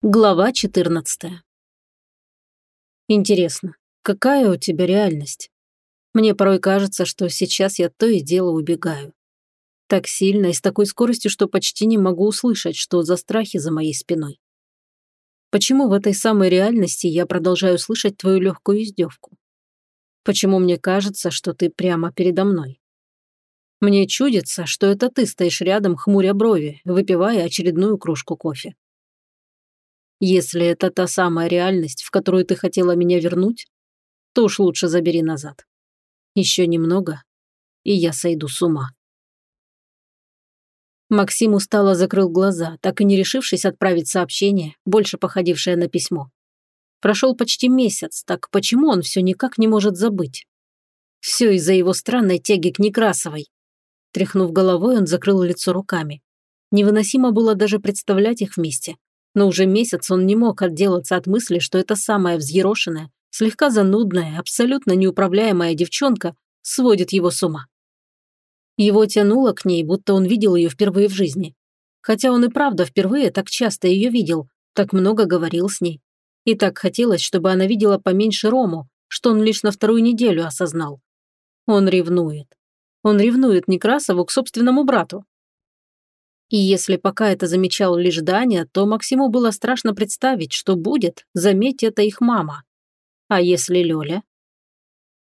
Глава 14. Интересно, какая у тебя реальность? Мне порой кажется, что сейчас я то и дело убегаю. Так сильно и с такой скоростью, что почти не могу услышать, что за страхи за моей спиной. Почему в этой самой реальности я продолжаю слышать твою легкую издевку? Почему мне кажется, что ты прямо передо мной? Мне чудится, что это ты стоишь рядом, хмуря брови, выпивая очередную кружку кофе. Если это та самая реальность, в которую ты хотела меня вернуть, то уж лучше забери назад. Еще немного, и я сойду с ума. Максим устало закрыл глаза, так и не решившись отправить сообщение, больше походившее на письмо. Прошел почти месяц, так почему он все никак не может забыть? Все из-за его странной тяги к Некрасовой. Тряхнув головой, он закрыл лицо руками. Невыносимо было даже представлять их вместе но уже месяц он не мог отделаться от мысли, что эта самая взъерошенная, слегка занудная, абсолютно неуправляемая девчонка сводит его с ума. Его тянуло к ней, будто он видел ее впервые в жизни. Хотя он и правда впервые так часто ее видел, так много говорил с ней. И так хотелось, чтобы она видела поменьше Рому, что он лишь на вторую неделю осознал. Он ревнует. Он ревнует Некрасову к собственному брату. И если пока это замечал лишь Даня, то Максиму было страшно представить, что будет, заметь это их мама. А если Лёля?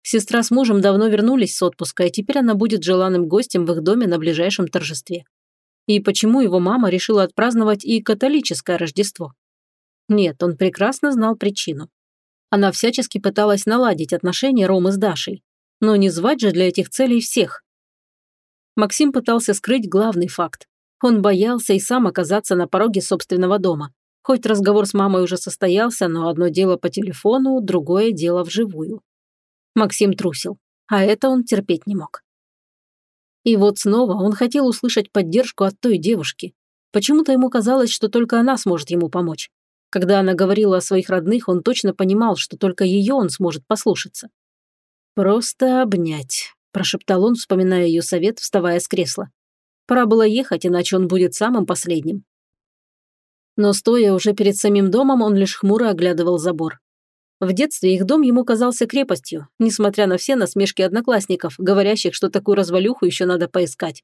Сестра с мужем давно вернулись с отпуска, и теперь она будет желанным гостем в их доме на ближайшем торжестве. И почему его мама решила отпраздновать и католическое Рождество? Нет, он прекрасно знал причину. Она всячески пыталась наладить отношения Ромы с Дашей. Но не звать же для этих целей всех. Максим пытался скрыть главный факт. Он боялся и сам оказаться на пороге собственного дома. Хоть разговор с мамой уже состоялся, но одно дело по телефону, другое дело вживую. Максим трусил, а это он терпеть не мог. И вот снова он хотел услышать поддержку от той девушки. Почему-то ему казалось, что только она сможет ему помочь. Когда она говорила о своих родных, он точно понимал, что только ее он сможет послушаться. «Просто обнять», – прошептал он, вспоминая ее совет, вставая с кресла. Пора было ехать, иначе он будет самым последним. Но стоя уже перед самим домом, он лишь хмуро оглядывал забор. В детстве их дом ему казался крепостью, несмотря на все насмешки одноклассников, говорящих, что такую развалюху еще надо поискать.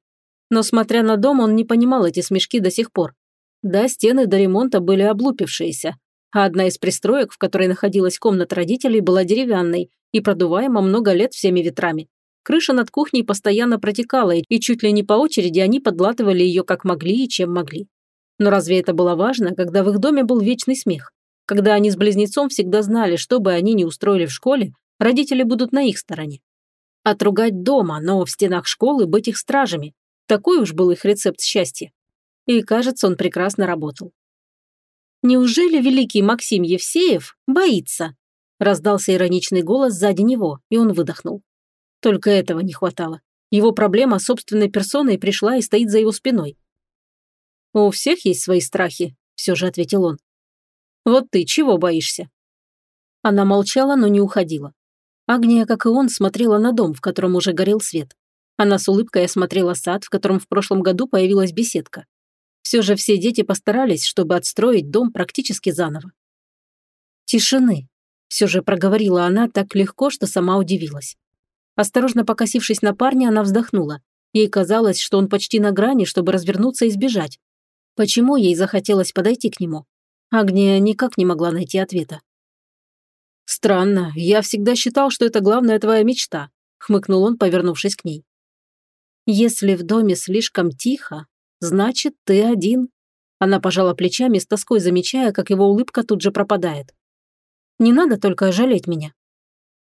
Но смотря на дом, он не понимал эти смешки до сих пор. Да, стены до ремонта были облупившиеся, а одна из пристроек, в которой находилась комната родителей, была деревянной и продуваема много лет всеми ветрами. Крыша над кухней постоянно протекала, и чуть ли не по очереди они подлатывали ее как могли и чем могли. Но разве это было важно, когда в их доме был вечный смех? Когда они с близнецом всегда знали, что бы они ни устроили в школе, родители будут на их стороне. Отругать дома, но в стенах школы быть их стражами. Такой уж был их рецепт счастья. И, кажется, он прекрасно работал. «Неужели великий Максим Евсеев боится?» Раздался ироничный голос сзади него, и он выдохнул. Только этого не хватало. Его проблема собственной персоной пришла и стоит за его спиной. «У всех есть свои страхи», – все же ответил он. «Вот ты чего боишься?» Она молчала, но не уходила. Агния, как и он, смотрела на дом, в котором уже горел свет. Она с улыбкой осмотрела сад, в котором в прошлом году появилась беседка. Все же все дети постарались, чтобы отстроить дом практически заново. «Тишины», – все же проговорила она так легко, что сама удивилась. Осторожно покосившись на парня, она вздохнула. Ей казалось, что он почти на грани, чтобы развернуться и сбежать. Почему ей захотелось подойти к нему? Агния никак не могла найти ответа. «Странно, я всегда считал, что это главная твоя мечта», – хмыкнул он, повернувшись к ней. «Если в доме слишком тихо, значит, ты один». Она пожала плечами, с тоской замечая, как его улыбка тут же пропадает. «Не надо только жалеть меня».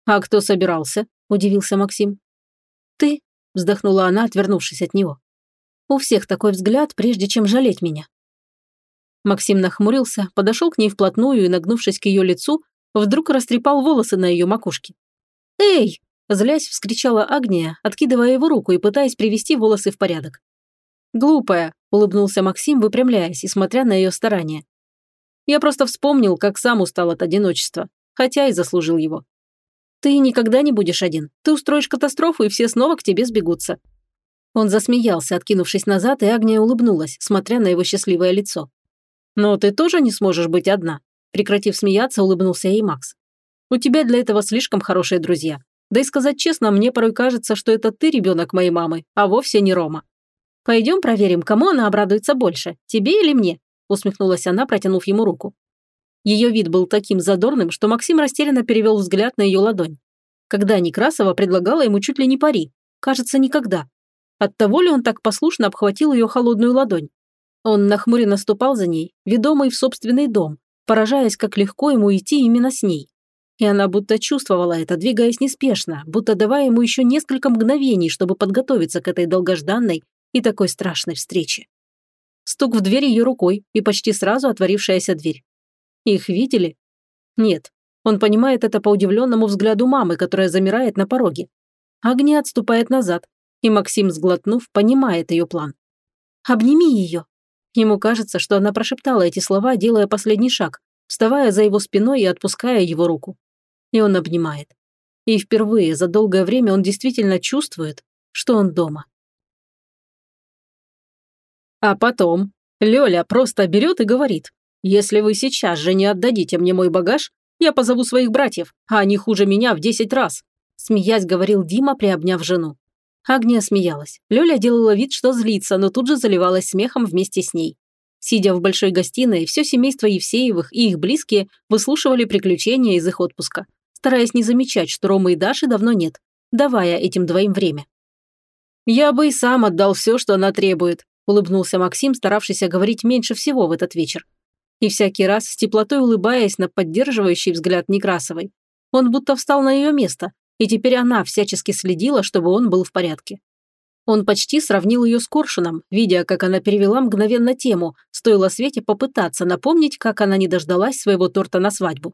«А кто собирался?» – удивился Максим. «Ты?» – вздохнула она, отвернувшись от него. «У всех такой взгляд, прежде чем жалеть меня». Максим нахмурился, подошел к ней вплотную и, нагнувшись к ее лицу, вдруг растрепал волосы на ее макушке. «Эй!» – злясь, вскричала Агния, откидывая его руку и пытаясь привести волосы в порядок. «Глупая», – улыбнулся Максим, выпрямляясь и смотря на ее старания. «Я просто вспомнил, как сам устал от одиночества, хотя и заслужил его. Ты никогда не будешь один. Ты устроишь катастрофу, и все снова к тебе сбегутся». Он засмеялся, откинувшись назад, и Агния улыбнулась, смотря на его счастливое лицо. «Но ты тоже не сможешь быть одна», прекратив смеяться, улыбнулся ей Макс. «У тебя для этого слишком хорошие друзья. Да и сказать честно, мне порой кажется, что это ты ребенок моей мамы, а вовсе не Рома». «Пойдем проверим, кому она обрадуется больше, тебе или мне?» усмехнулась она, протянув ему руку. Ее вид был таким задорным, что Максим растерянно перевел взгляд на ее ладонь. Когда Некрасова предлагала ему чуть ли не пари. Кажется, никогда. Оттого ли он так послушно обхватил ее холодную ладонь? Он нахмуренно ступал за ней, ведомый в собственный дом, поражаясь, как легко ему идти именно с ней. И она будто чувствовала это, двигаясь неспешно, будто давая ему еще несколько мгновений, чтобы подготовиться к этой долгожданной и такой страшной встрече. Стук в дверь ее рукой и почти сразу отворившаяся дверь. Их видели? Нет. Он понимает это по удивленному взгляду мамы, которая замирает на пороге. Агния отступает назад, и Максим, сглотнув, понимает ее план. «Обними ее!» Ему кажется, что она прошептала эти слова, делая последний шаг, вставая за его спиной и отпуская его руку. И он обнимает. И впервые за долгое время он действительно чувствует, что он дома. А потом Лёля просто берет и говорит, «Если вы сейчас же не отдадите мне мой багаж, я позову своих братьев, а они хуже меня в десять раз», смеясь говорил Дима, приобняв жену. Агния смеялась. Лёля делала вид, что злится, но тут же заливалась смехом вместе с ней. Сидя в большой гостиной, все семейство Евсеевых и их близкие выслушивали приключения из их отпуска, стараясь не замечать, что Ромы и Даши давно нет, давая этим двоим время. «Я бы и сам отдал все, что она требует», улыбнулся Максим, старавшийся говорить меньше всего в этот вечер. И всякий раз, с теплотой улыбаясь на поддерживающий взгляд Некрасовой, он будто встал на ее место, и теперь она всячески следила, чтобы он был в порядке. Он почти сравнил ее с Коршуном, видя, как она перевела мгновенно тему, стоило Свете попытаться напомнить, как она не дождалась своего торта на свадьбу.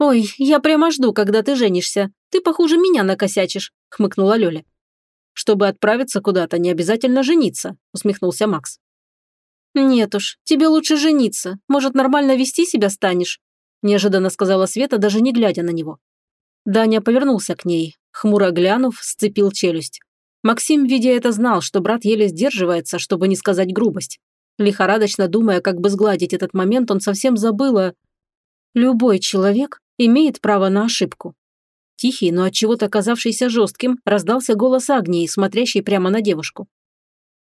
«Ой, я прямо жду, когда ты женишься. Ты похуже меня накосячишь», – хмыкнула Лёля. Чтобы отправиться куда-то, не обязательно жениться», – усмехнулся Макс. «Нет уж, тебе лучше жениться. Может, нормально вести себя станешь?» – неожиданно сказала Света, даже не глядя на него. Даня повернулся к ней, хмуро глянув, сцепил челюсть. Максим, видя это, знал, что брат еле сдерживается, чтобы не сказать грубость. Лихорадочно думая, как бы сгладить этот момент, он совсем забыл о... Любой человек имеет право на ошибку. Тихий, но от чего-то оказавшийся жестким, раздался голос Агнии, смотрящей прямо на девушку.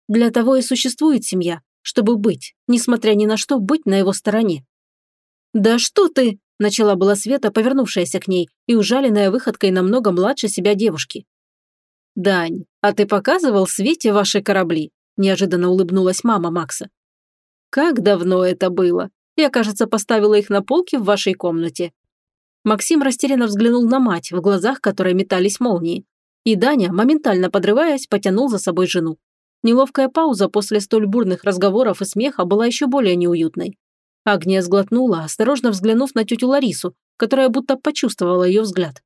Для того и существует семья, чтобы быть, несмотря ни на что, быть на его стороне. «Да что ты!» – начала была Света, повернувшаяся к ней и ужаленная выходкой намного младше себя девушки. «Дань, а ты показывал Свете ваши корабли?» – неожиданно улыбнулась мама Макса. «Как давно это было? Я, кажется, поставила их на полке в вашей комнате. Максим растерянно взглянул на мать, в глазах которой метались молнии. И Даня, моментально подрываясь, потянул за собой жену. Неловкая пауза после столь бурных разговоров и смеха была еще более неуютной. Агния сглотнула, осторожно взглянув на тетю Ларису, которая будто почувствовала ее взгляд.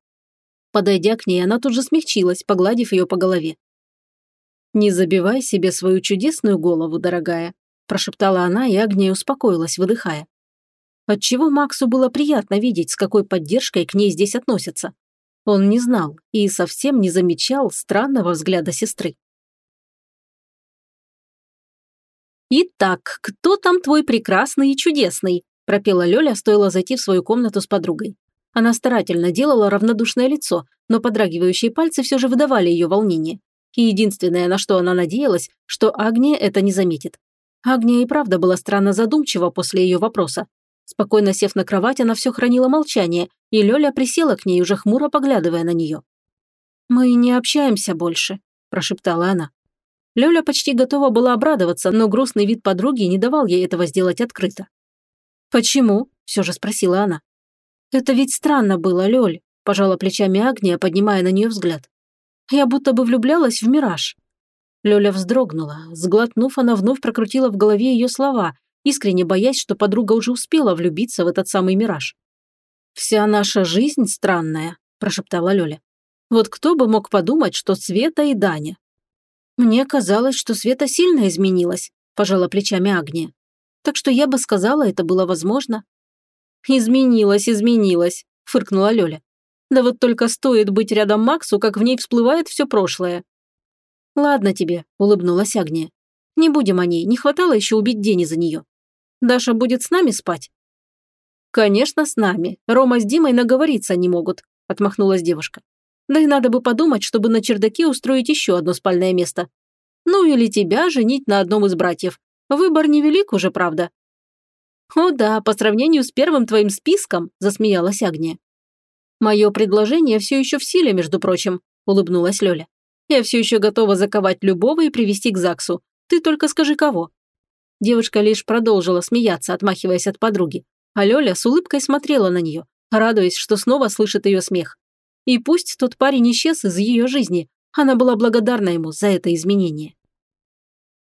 Подойдя к ней, она тут же смягчилась, погладив ее по голове. «Не забивай себе свою чудесную голову, дорогая», прошептала она, и Агния успокоилась, выдыхая. Отчего Максу было приятно видеть, с какой поддержкой к ней здесь относятся. Он не знал и совсем не замечал странного взгляда сестры. «Итак, кто там твой прекрасный и чудесный?» – пропела Лёля, стоило зайти в свою комнату с подругой. Она старательно делала равнодушное лицо, но подрагивающие пальцы все же выдавали ее волнение. И единственное, на что она надеялась, что Агния это не заметит. Агния и правда была странно задумчива после ее вопроса, Спокойно сев на кровать, она все хранила молчание, и Лёля присела к ней, уже хмуро поглядывая на нее. «Мы не общаемся больше», – прошептала она. Лёля почти готова была обрадоваться, но грустный вид подруги не давал ей этого сделать открыто. «Почему?» – все же спросила она. «Это ведь странно было, Лёль», – пожала плечами Агния, поднимая на нее взгляд. «Я будто бы влюблялась в мираж». Лёля вздрогнула. Сглотнув, она вновь прокрутила в голове ее слова искренне боясь, что подруга уже успела влюбиться в этот самый мираж. «Вся наша жизнь странная», – прошептала Лёля. «Вот кто бы мог подумать, что Света и Даня?» «Мне казалось, что Света сильно изменилась», – пожала плечами Агния. «Так что я бы сказала, это было возможно». «Изменилась, изменилась», – фыркнула Лёля. «Да вот только стоит быть рядом Максу, как в ней всплывает все прошлое». «Ладно тебе», – улыбнулась Агния. «Не будем о ней, не хватало еще убить Дени за нее». Даша будет с нами спать?» «Конечно, с нами. Рома с Димой наговориться не могут», – отмахнулась девушка. «Да и надо бы подумать, чтобы на чердаке устроить еще одно спальное место. Ну или тебя женить на одном из братьев. Выбор невелик уже, правда». «О да, по сравнению с первым твоим списком», – засмеялась Агния. «Мое предложение все еще в силе, между прочим», – улыбнулась Лёля. «Я все еще готова заковать любого и привести к ЗАГСу. Ты только скажи, кого». Девушка лишь продолжила смеяться, отмахиваясь от подруги, а Лёля с улыбкой смотрела на нее, радуясь, что снова слышит ее смех. И пусть тот парень исчез из ее жизни, она была благодарна ему за это изменение.